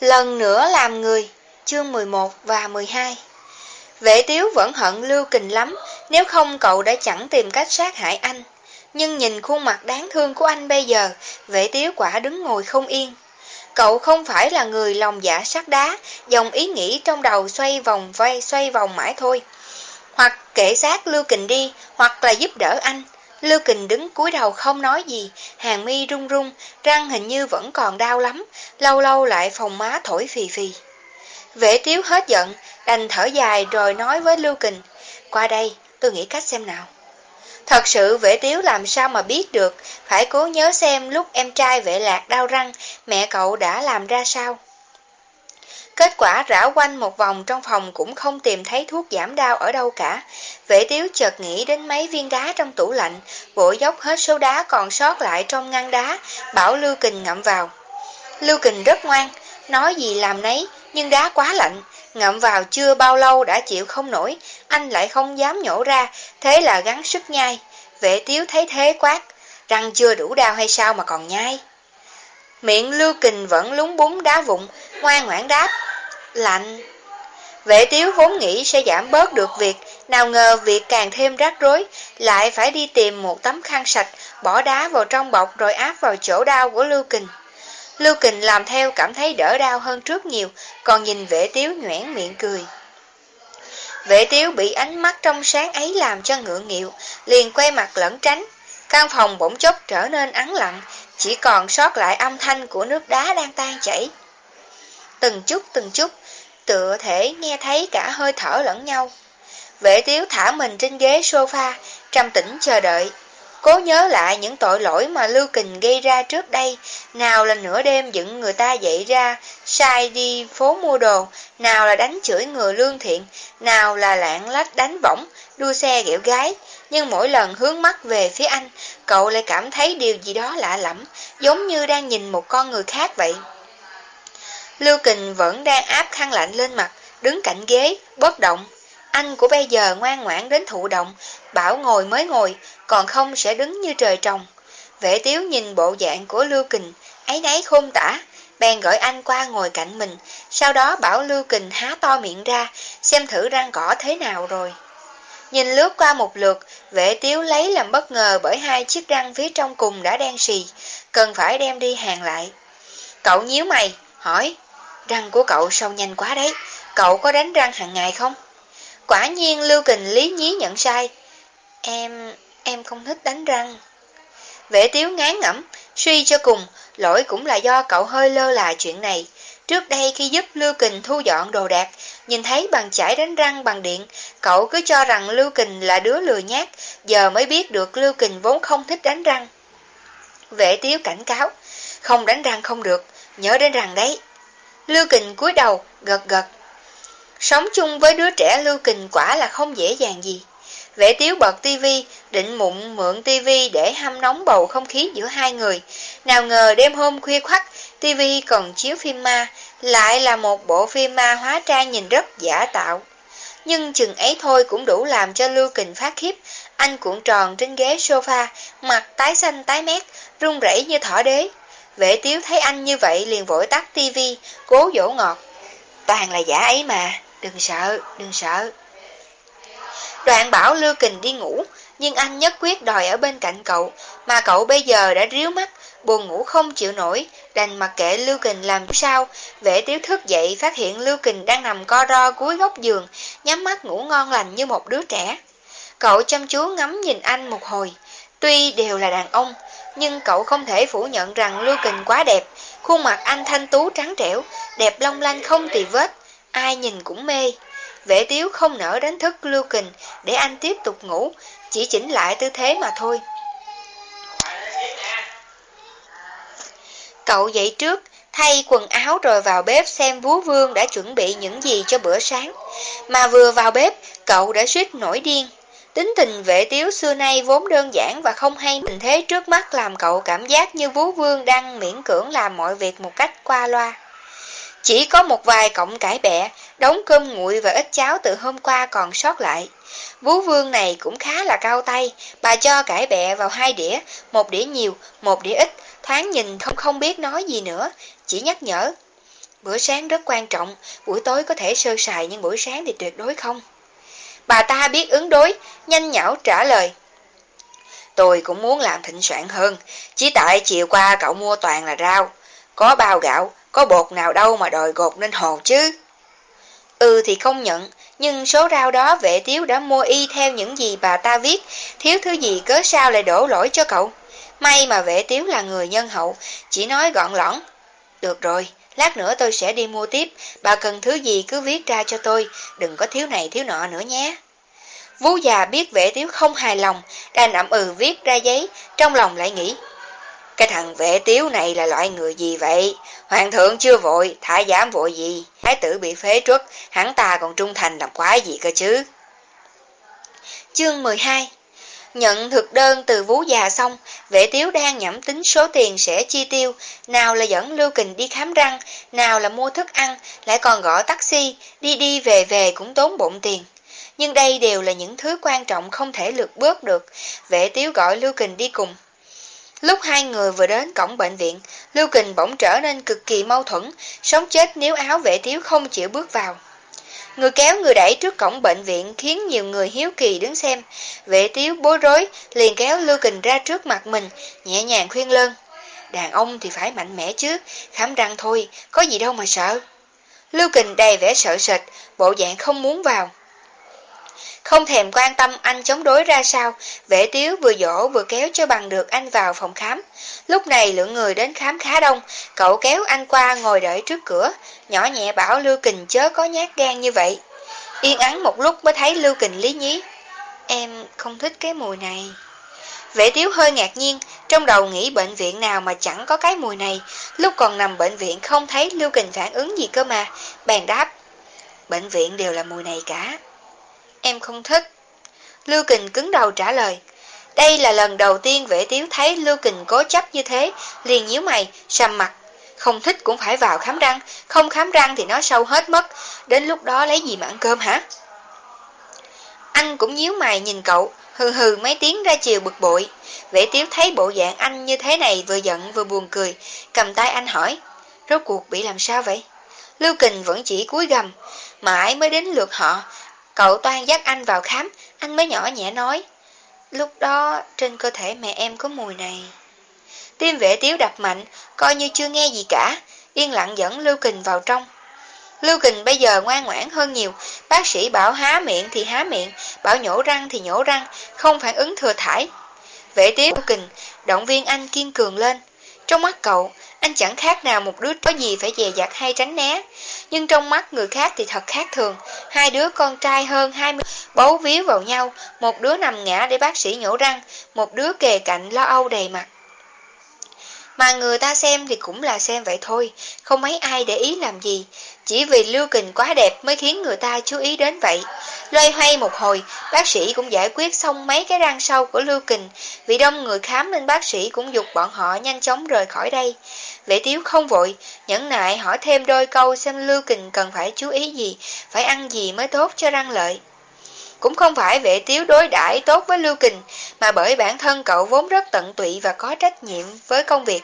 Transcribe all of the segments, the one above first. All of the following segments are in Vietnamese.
Lần nữa làm người, chương 11 và 12 Vệ tiếu vẫn hận Lưu Kình lắm, nếu không cậu đã chẳng tìm cách sát hại anh. Nhưng nhìn khuôn mặt đáng thương của anh bây giờ, vệ tiếu quả đứng ngồi không yên. Cậu không phải là người lòng dạ sắt đá, dòng ý nghĩ trong đầu xoay vòng vay xoay vòng mãi thôi. Hoặc kể sát Lưu Kình đi, hoặc là giúp đỡ anh. Lưu Kình đứng cúi đầu không nói gì, hàng mi run run, răng hình như vẫn còn đau lắm, lâu lâu lại phòng má thổi phì phì. Vệ tiếu hết giận, đành thở dài rồi nói với Lưu Kình, qua đây, tôi nghĩ cách xem nào. Thật sự vệ tiếu làm sao mà biết được, phải cố nhớ xem lúc em trai vệ lạc đau răng, mẹ cậu đã làm ra sao. Kết quả rảo quanh một vòng trong phòng cũng không tìm thấy thuốc giảm đau ở đâu cả. Vệ tiếu chợt nghĩ đến mấy viên đá trong tủ lạnh, vội dốc hết số đá còn sót lại trong ngăn đá, bảo Lưu Kình ngậm vào. Lưu Kình rất ngoan, nói gì làm nấy, nhưng đá quá lạnh, ngậm vào chưa bao lâu đã chịu không nổi, anh lại không dám nhổ ra, thế là gắn sức nhai. Vệ tiếu thấy thế quát, răng chưa đủ đau hay sao mà còn nhai. Miệng Lưu Kình vẫn lúng búng đá vụn, ngoan ngoãn đáp, lạnh. Vệ tiếu vốn nghĩ sẽ giảm bớt được việc, nào ngờ việc càng thêm rắc rối, lại phải đi tìm một tấm khăn sạch, bỏ đá vào trong bọc rồi áp vào chỗ đau của Lưu Kình. Lưu Kình làm theo cảm thấy đỡ đau hơn trước nhiều, còn nhìn vệ tiếu nhoẻn miệng cười. Vệ tiếu bị ánh mắt trong sáng ấy làm cho ngượng nghịu, liền quay mặt lẫn tránh. Căn phòng bỗng chốc trở nên ắng lặng, chỉ còn sót lại âm thanh của nước đá đang tan chảy. Từng chút từng chút, tựa thể nghe thấy cả hơi thở lẫn nhau. Vệ tiếu thả mình trên ghế sofa, trầm tĩnh chờ đợi. Cố nhớ lại những tội lỗi mà Lưu Kình gây ra trước đây, nào là nửa đêm dựng người ta dậy ra, sai đi phố mua đồ, nào là đánh chửi người lương thiện, nào là lạng lách đánh võng, đua xe ghẹo gái. Nhưng mỗi lần hướng mắt về phía anh, cậu lại cảm thấy điều gì đó lạ lẫm, giống như đang nhìn một con người khác vậy. Lưu Kình vẫn đang áp khăn lạnh lên mặt, đứng cạnh ghế, bất động. Anh của bây giờ ngoan ngoãn đến thụ động, bảo ngồi mới ngồi, còn không sẽ đứng như trời trồng. Vệ tiếu nhìn bộ dạng của Lưu Kình, ấy nấy khôn tả, bèn gọi anh qua ngồi cạnh mình, sau đó bảo Lưu Kình há to miệng ra, xem thử răng cỏ thế nào rồi. Nhìn lướt qua một lượt, vệ tiếu lấy làm bất ngờ bởi hai chiếc răng phía trong cùng đã đen xì, cần phải đem đi hàng lại. Cậu nhíu mày, hỏi, răng của cậu sâu nhanh quá đấy, cậu có đánh răng hàng ngày không? Quả nhiên Lưu Kình lý nhí nhận sai. Em, em không thích đánh răng. Vệ tiếu ngán ngẩm, suy cho cùng, lỗi cũng là do cậu hơi lơ là chuyện này. Trước đây khi giúp Lưu Kình thu dọn đồ đạc, nhìn thấy bằng chải đánh răng bằng điện, cậu cứ cho rằng Lưu Kình là đứa lừa nhát, giờ mới biết được Lưu Kình vốn không thích đánh răng. Vệ tiếu cảnh cáo, không đánh răng không được, nhớ đến răng đấy. Lưu Kình cúi đầu, gật gật. Sống chung với đứa trẻ Lưu Kình quả là không dễ dàng gì. Vệ tiếu bật tivi, định mụn mượn tivi để hâm nóng bầu không khí giữa hai người. Nào ngờ đêm hôm khuya khoắt, tivi còn chiếu phim ma, lại là một bộ phim ma hóa trang nhìn rất giả tạo. Nhưng chừng ấy thôi cũng đủ làm cho Lưu Kình phát khiếp. Anh cuộn tròn trên ghế sofa, mặt tái xanh tái mét, run rẩy như thỏ đế. Vệ tiếu thấy anh như vậy liền vội tắt tivi, cố dỗ ngọt. Toàn là giả ấy mà, đừng sợ, đừng sợ. Đoạn bảo Lưu Kình đi ngủ, nhưng anh nhất quyết đòi ở bên cạnh cậu, mà cậu bây giờ đã ríu mắt, buồn ngủ không chịu nổi, đành mặc kệ Lưu Kình làm sao. Vệ tiếu thức dậy phát hiện Lưu Kình đang nằm co ro cuối góc giường, nhắm mắt ngủ ngon lành như một đứa trẻ. Cậu chăm chú ngắm nhìn anh một hồi, tuy đều là đàn ông, nhưng cậu không thể phủ nhận rằng Lưu Kình quá đẹp, khuôn mặt anh thanh tú trắng trẻo, đẹp long lanh không tì vết, ai nhìn cũng mê. Vệ tiếu không nỡ đánh thức Lưu Kình để anh tiếp tục ngủ, chỉ chỉnh lại tư thế mà thôi. Cậu dậy trước, thay quần áo rồi vào bếp xem vú vương đã chuẩn bị những gì cho bữa sáng. Mà vừa vào bếp, cậu đã suýt nổi điên. Tính tình vệ tiếu xưa nay vốn đơn giản và không hay tình thế trước mắt làm cậu cảm giác như vú vương đang miễn cưỡng làm mọi việc một cách qua loa. Chỉ có một vài cọng cải bẹ, đống cơm nguội và ít cháo từ hôm qua còn sót lại. Vú vương này cũng khá là cao tay, bà cho cải bẹ vào hai đĩa, một đĩa nhiều, một đĩa ít, thoáng nhìn không không biết nói gì nữa, chỉ nhắc nhở. Bữa sáng rất quan trọng, buổi tối có thể sơ sài nhưng buổi sáng thì tuyệt đối không. Bà ta biết ứng đối, nhanh nhảu trả lời. Tôi cũng muốn làm thịnh soạn hơn, chỉ tại chiều qua cậu mua toàn là rau. Có bao gạo, có bột nào đâu mà đòi gột nên hồ chứ. Ừ thì không nhận, nhưng số rau đó vệ tiếu đã mua y theo những gì bà ta viết, thiếu thứ gì cớ sao lại đổ lỗi cho cậu. May mà vệ tiếu là người nhân hậu, chỉ nói gọn lõn. Được rồi, lát nữa tôi sẽ đi mua tiếp, bà cần thứ gì cứ viết ra cho tôi, đừng có thiếu này thiếu nọ nữa nhé. Vú già biết vệ tiếu không hài lòng, đành ậm ừ viết ra giấy, trong lòng lại nghĩ. Cái thằng vệ tiếu này là loại người gì vậy? Hoàng thượng chưa vội, thả giảm vội gì? Thái tử bị phế truất, hắn ta còn trung thành làm quái gì cơ chứ? Chương 12 Nhận thực đơn từ vú già xong, vệ tiếu đang nhẩm tính số tiền sẽ chi tiêu, nào là dẫn Lưu Kình đi khám răng, nào là mua thức ăn, lại còn gọi taxi, đi đi về về cũng tốn bụng tiền. Nhưng đây đều là những thứ quan trọng không thể lược bớt được, vệ tiếu gọi Lưu Kình đi cùng. Lúc hai người vừa đến cổng bệnh viện, Lưu Kình bỗng trở nên cực kỳ mâu thuẫn, sống chết nếu áo vệ thiếu không chịu bước vào. Người kéo người đẩy trước cổng bệnh viện khiến nhiều người hiếu kỳ đứng xem. Vệ tiếu bối rối, liền kéo Lưu Kình ra trước mặt mình, nhẹ nhàng khuyên lơn. Đàn ông thì phải mạnh mẽ chứ, khám răng thôi, có gì đâu mà sợ. Lưu Kình đầy vẻ sợ sệt, bộ dạng không muốn vào. Không thèm quan tâm anh chống đối ra sao, vệ tiếu vừa dỗ vừa kéo cho bằng được anh vào phòng khám. Lúc này lượng người đến khám khá đông, cậu kéo anh qua ngồi đợi trước cửa, nhỏ nhẹ bảo Lưu Kình chớ có nhát gan như vậy. Yên ắng một lúc mới thấy Lưu Kình lý nhí. Em không thích cái mùi này. Vệ tiếu hơi ngạc nhiên, trong đầu nghĩ bệnh viện nào mà chẳng có cái mùi này, lúc còn nằm bệnh viện không thấy Lưu Kình phản ứng gì cơ mà, bèn đáp. Bệnh viện đều là mùi này cả. Em không thích. Lưu Kình cứng đầu trả lời. Đây là lần đầu tiên vệ tiếu thấy Lưu Kình cố chấp như thế, liền nhíu mày, sầm mặt. Không thích cũng phải vào khám răng, không khám răng thì nó sâu hết mất, đến lúc đó lấy gì mà ăn cơm hả? Anh cũng nhíu mày nhìn cậu, hừ hừ mấy tiếng ra chiều bực bội. Vệ tiếu thấy bộ dạng anh như thế này vừa giận vừa buồn cười, cầm tay anh hỏi, rốt cuộc bị làm sao vậy? Lưu Kình vẫn chỉ cúi gầm, mãi mới đến lượt họ, Cậu toan dắt anh vào khám, anh mới nhỏ nhẹ nói. Lúc đó trên cơ thể mẹ em có mùi này. Tim vệ tiếu đập mạnh, coi như chưa nghe gì cả, yên lặng dẫn Lưu Kình vào trong. Lưu Kình bây giờ ngoan ngoãn hơn nhiều, bác sĩ bảo há miệng thì há miệng, bảo nhổ răng thì nhổ răng, không phản ứng thừa thải. Vệ tiếu Lưu Kình, động viên anh kiên cường lên. Trong mắt cậu, anh chẳng khác nào một đứa có gì phải dè dặt hay tránh né. Nhưng trong mắt người khác thì thật khác thường. Hai đứa con trai hơn 20 bấu víu vào nhau, một đứa nằm ngã để bác sĩ nhổ răng, một đứa kề cạnh lo âu đầy mặt. Mà người ta xem thì cũng là xem vậy thôi, không mấy ai để ý làm gì. Chỉ vì Lưu Kình quá đẹp mới khiến người ta chú ý đến vậy. Loay hoay một hồi, bác sĩ cũng giải quyết xong mấy cái răng sâu của Lưu Kình. Vì đông người khám nên bác sĩ cũng dục bọn họ nhanh chóng rời khỏi đây. Vệ tiếu không vội, nhẫn nại hỏi thêm đôi câu xem Lưu Kình cần phải chú ý gì, phải ăn gì mới tốt cho răng lợi. Cũng không phải vệ tiếu đối đãi tốt với Lưu Kình, mà bởi bản thân cậu vốn rất tận tụy và có trách nhiệm với công việc.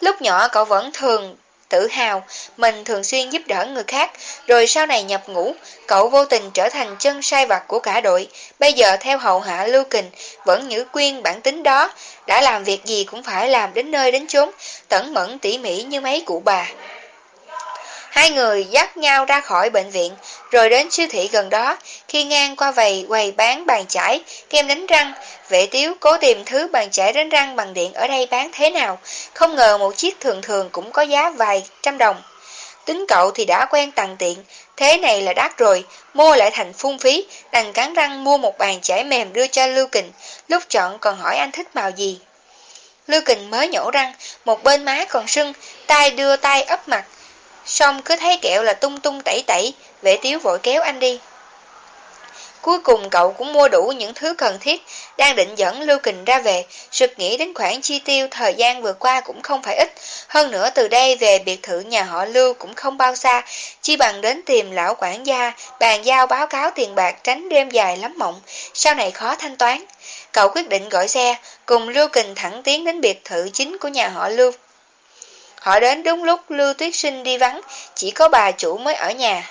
Lúc nhỏ cậu vẫn thường tự hào, mình thường xuyên giúp đỡ người khác, rồi sau này nhập ngũ, cậu vô tình trở thành chân sai vặt của cả đội, bây giờ theo hậu hạ Lưu Kình, vẫn giữ quyên bản tính đó, đã làm việc gì cũng phải làm đến nơi đến chốn, tẩn mẫn tỉ mỉ như mấy cụ bà. Hai người dắt nhau ra khỏi bệnh viện, rồi đến siêu thị gần đó, khi ngang qua vầy quầy bán bàn chải, kem đánh răng, vệ tiếu cố tìm thứ bàn chải đánh răng bằng điện ở đây bán thế nào, không ngờ một chiếc thường thường cũng có giá vài trăm đồng. Tính cậu thì đã quen tặng tiện, thế này là đắt rồi, mua lại thành phung phí, đành cắn răng mua một bàn chải mềm đưa cho Lưu Kình, lúc chọn còn hỏi anh thích màu gì. Lưu Kình mới nhổ răng, một bên má còn sưng, tay đưa tay ấp mặt, Xong cứ thấy kẹo là tung tung tẩy tẩy, vệ tiếu vội kéo anh đi. Cuối cùng cậu cũng mua đủ những thứ cần thiết, đang định dẫn Lưu Kình ra về, sực nghĩ đến khoản chi tiêu thời gian vừa qua cũng không phải ít, hơn nữa từ đây về biệt thự nhà họ Lưu cũng không bao xa, chi bằng đến tìm lão quản gia, bàn giao báo cáo tiền bạc tránh đêm dài lắm mộng, sau này khó thanh toán. Cậu quyết định gọi xe, cùng Lưu Kình thẳng tiến đến biệt thự chính của nhà họ Lưu. Họ đến đúng lúc Lưu Tuyết Sinh đi vắng, chỉ có bà chủ mới ở nhà.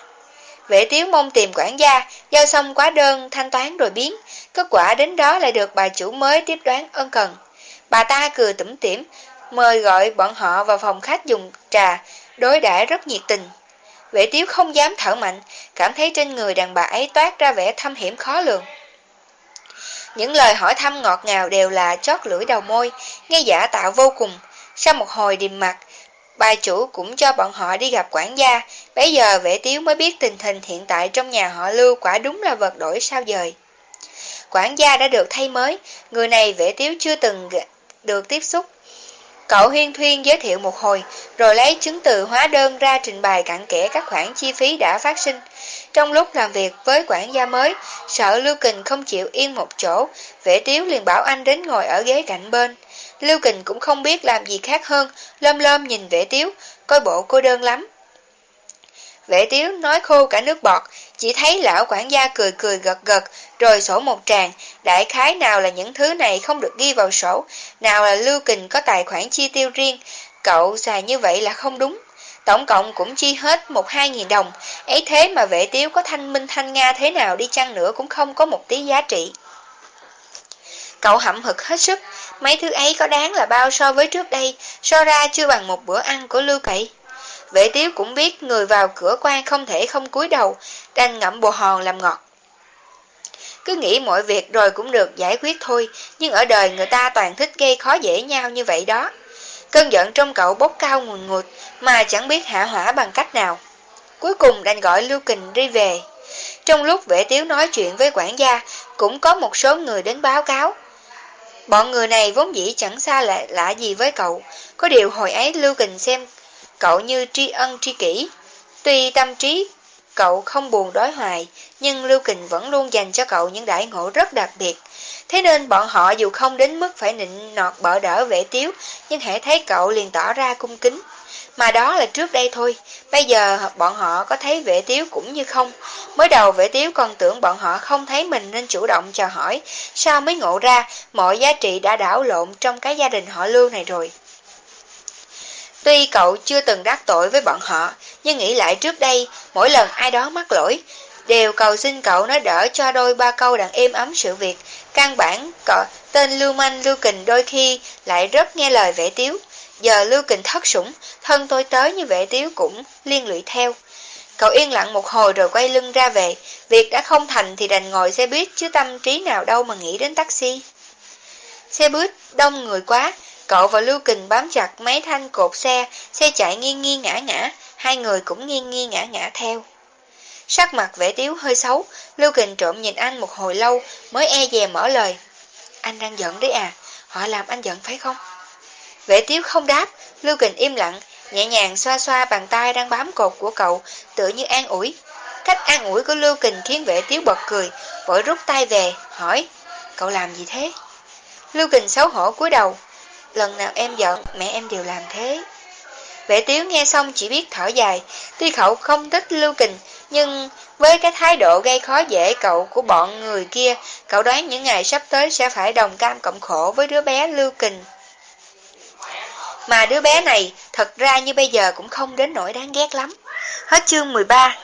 Vệ tiếu mong tìm quản gia, giao xong quá đơn thanh toán rồi biến, kết quả đến đó lại được bà chủ mới tiếp đoán ân cần. Bà ta cười tủm tỉm, mời gọi bọn họ vào phòng khách dùng trà, đối đãi rất nhiệt tình. Vệ tiếu không dám thở mạnh, cảm thấy trên người đàn bà ấy toát ra vẻ thâm hiểm khó lường. Những lời hỏi thăm ngọt ngào đều là chót lưỡi đầu môi, nghe giả tạo vô cùng. Sau một hồi điềm mặt, bà chủ cũng cho bọn họ đi gặp quản gia, bây giờ vệ tiếu mới biết tình hình hiện tại trong nhà họ lưu quả đúng là vật đổi sao dời. Quản gia đã được thay mới, người này vệ tiếu chưa từng được tiếp xúc. Cậu huyên thuyên giới thiệu một hồi, rồi lấy chứng từ hóa đơn ra trình bày cặn kẽ các khoản chi phí đã phát sinh. Trong lúc làm việc với quản gia mới, sợ Lưu Kình không chịu yên một chỗ, vệ tiếu liền bảo anh đến ngồi ở ghế cạnh bên. Lưu Kình cũng không biết làm gì khác hơn, lơm lơm nhìn vệ tiếu, coi bộ cô đơn lắm. Vệ tiếu nói khô cả nước bọt, chỉ thấy lão quản gia cười cười gật gật, rồi sổ một tràng, đại khái nào là những thứ này không được ghi vào sổ, nào là Lưu Kình có tài khoản chi tiêu riêng, cậu xài như vậy là không đúng. Tổng cộng cũng chi hết một hai nghìn đồng, ấy thế mà vệ tiếu có thanh minh thanh Nga thế nào đi chăng nữa cũng không có một tí giá trị. Cậu hậm hực hết sức, mấy thứ ấy có đáng là bao so với trước đây, so ra chưa bằng một bữa ăn của Lưu Cậy. Vệ tiếu cũng biết người vào cửa quan không thể không cúi đầu, đành ngậm bồ hòn làm ngọt. Cứ nghĩ mọi việc rồi cũng được giải quyết thôi, nhưng ở đời người ta toàn thích gây khó dễ nhau như vậy đó. Cơn giận trong cậu bốc cao ngùn ngụt mà chẳng biết hạ hỏa bằng cách nào. Cuối cùng đành gọi Lưu Kình đi về. Trong lúc vệ tiếu nói chuyện với quản gia, cũng có một số người đến báo cáo. Bọn người này vốn dĩ chẳng xa lạ, lạ gì với cậu, có điều hồi ấy Lưu Kình xem cậu như tri ân tri kỷ. Tuy tâm trí cậu không buồn đói hoài, nhưng Lưu Kình vẫn luôn dành cho cậu những đại ngộ rất đặc biệt. Thế nên bọn họ dù không đến mức phải nịnh nọt bỡ đỡ vệ tiếu, nhưng hãy thấy cậu liền tỏ ra cung kính. Mà đó là trước đây thôi, bây giờ bọn họ có thấy vệ tiếu cũng như không. Mới đầu vệ tiếu còn tưởng bọn họ không thấy mình nên chủ động chào hỏi, sao mới ngộ ra mọi giá trị đã đảo lộn trong cái gia đình họ lưu này rồi. Tuy cậu chưa từng đắc tội với bọn họ, nhưng nghĩ lại trước đây, mỗi lần ai đó mắc lỗi, đều cầu xin cậu nói đỡ cho đôi ba câu đàn êm ấm sự việc. Căn bản, cậu, tên Lưu Manh Lưu Kình đôi khi lại rất nghe lời vẽ tiếu. Giờ Lưu Kình thất sủng, thân tôi tới như vệ tiếu cũng liên lụy theo. Cậu yên lặng một hồi rồi quay lưng ra về, việc đã không thành thì đành ngồi xe buýt chứ tâm trí nào đâu mà nghĩ đến taxi. Xe buýt đông người quá, cậu và Lưu Kình bám chặt mấy thanh cột xe, xe chạy nghiêng nghiêng ngã ngã, hai người cũng nghiêng nghiêng ngã ngã theo. Sắc mặt vẻ tiếu hơi xấu, Lưu Kình trộm nhìn anh một hồi lâu mới e dè mở lời. Anh đang giận đấy à, họ làm anh giận phải không? Vệ tiếu không đáp, Lưu Kình im lặng, nhẹ nhàng xoa xoa bàn tay đang bám cột của cậu, tựa như an ủi. Cách an ủi của Lưu Kình khiến vệ tiếu bật cười, vội rút tay về, hỏi, cậu làm gì thế? Lưu Kình xấu hổ cúi đầu, lần nào em giận, mẹ em đều làm thế. Vệ tiếu nghe xong chỉ biết thở dài, tuy cậu không thích Lưu Kình, nhưng với cái thái độ gây khó dễ cậu của bọn người kia, cậu đoán những ngày sắp tới sẽ phải đồng cam cộng khổ với đứa bé Lưu Kình. Mà đứa bé này thật ra như bây giờ cũng không đến nỗi đáng ghét lắm. Hết chương 13